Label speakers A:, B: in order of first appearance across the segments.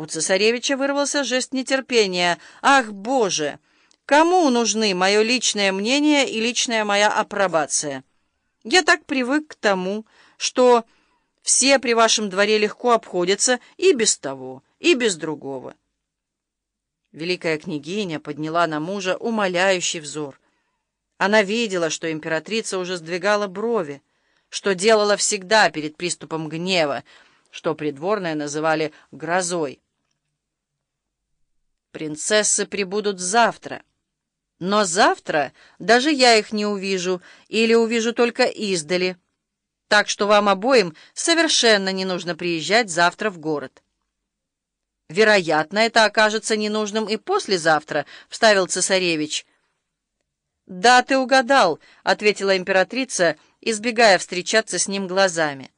A: У цесаревича вырвался жест нетерпения. «Ах, Боже! Кому нужны мое личное мнение и личная моя апробация? Я так привык к тому, что все при вашем дворе легко обходятся и без того, и без другого». Великая княгиня подняла на мужа умоляющий взор. Она видела, что императрица уже сдвигала брови, что делала всегда перед приступом гнева, что придворные называли «грозой». Принцессы прибудут завтра. Но завтра даже я их не увижу или увижу только издали. Так что вам обоим совершенно не нужно приезжать завтра в город. Вероятно, это окажется ненужным и послезавтра, — вставил цесаревич. «Да, ты угадал», — ответила императрица, избегая встречаться с ним глазами.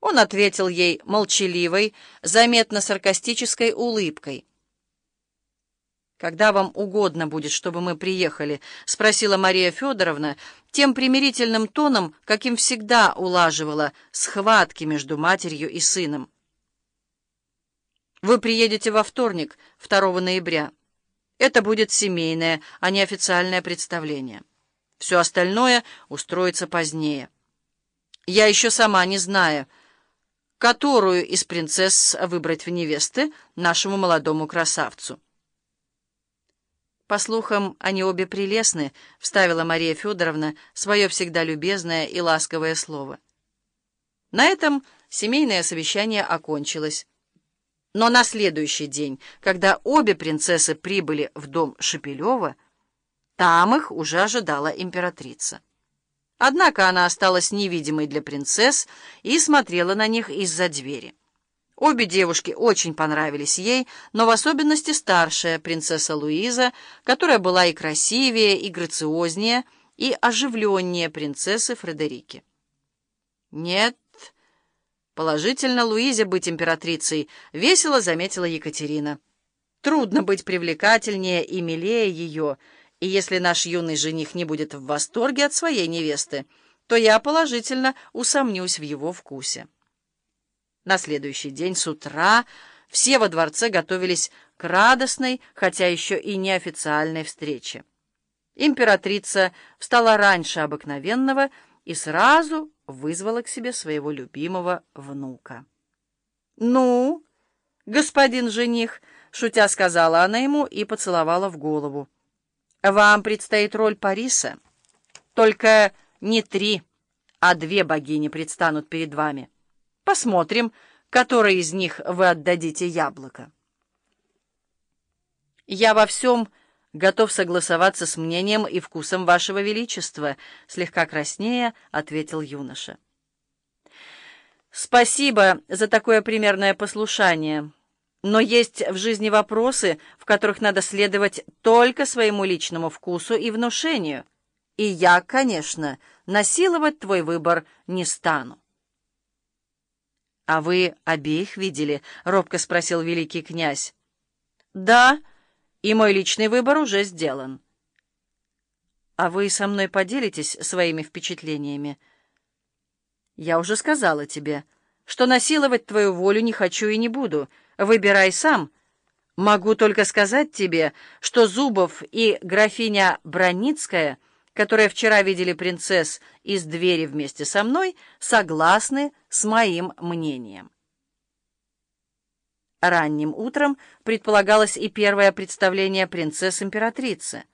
A: Он ответил ей молчаливой, заметно саркастической улыбкой. «Когда вам угодно будет, чтобы мы приехали?» — спросила Мария Федоровна тем примирительным тоном, каким всегда улаживала схватки между матерью и сыном. «Вы приедете во вторник, 2 ноября. Это будет семейное, а не официальное представление. Все остальное устроится позднее. Я еще сама не знаю, которую из принцесс выбрать в невесты нашему молодому красавцу». «По слухам, они обе прелестны», — вставила Мария Федоровна свое всегда любезное и ласковое слово. На этом семейное совещание окончилось. Но на следующий день, когда обе принцессы прибыли в дом Шепелева, там их уже ожидала императрица. Однако она осталась невидимой для принцесс и смотрела на них из-за двери. Обе девушки очень понравились ей, но в особенности старшая, принцесса Луиза, которая была и красивее, и грациознее, и оживленнее принцессы Фредерики. «Нет, положительно Луизе быть императрицей», — весело заметила Екатерина. «Трудно быть привлекательнее и милее ее, и если наш юный жених не будет в восторге от своей невесты, то я положительно усомнюсь в его вкусе». На следующий день с утра все во дворце готовились к радостной, хотя еще и неофициальной встрече. Императрица встала раньше обыкновенного и сразу вызвала к себе своего любимого внука. «Ну, господин жених», — шутя сказала она ему и поцеловала в голову, — «вам предстоит роль Париса. Только не три, а две богини предстанут перед вами». Посмотрим, которой из них вы отдадите яблоко. Я во всем готов согласоваться с мнением и вкусом вашего величества, слегка краснея, ответил юноша. Спасибо за такое примерное послушание. Но есть в жизни вопросы, в которых надо следовать только своему личному вкусу и внушению. И я, конечно, насиловать твой выбор не стану. «А вы обеих видели?» — робко спросил великий князь. «Да, и мой личный выбор уже сделан». «А вы со мной поделитесь своими впечатлениями?» «Я уже сказала тебе, что насиловать твою волю не хочу и не буду. Выбирай сам. Могу только сказать тебе, что Зубов и графиня Броницкая — которые вчера видели принцесс из двери вместе со мной, согласны с моим мнением. Ранним утром предполагалось и первое представление принцесс-императрицы —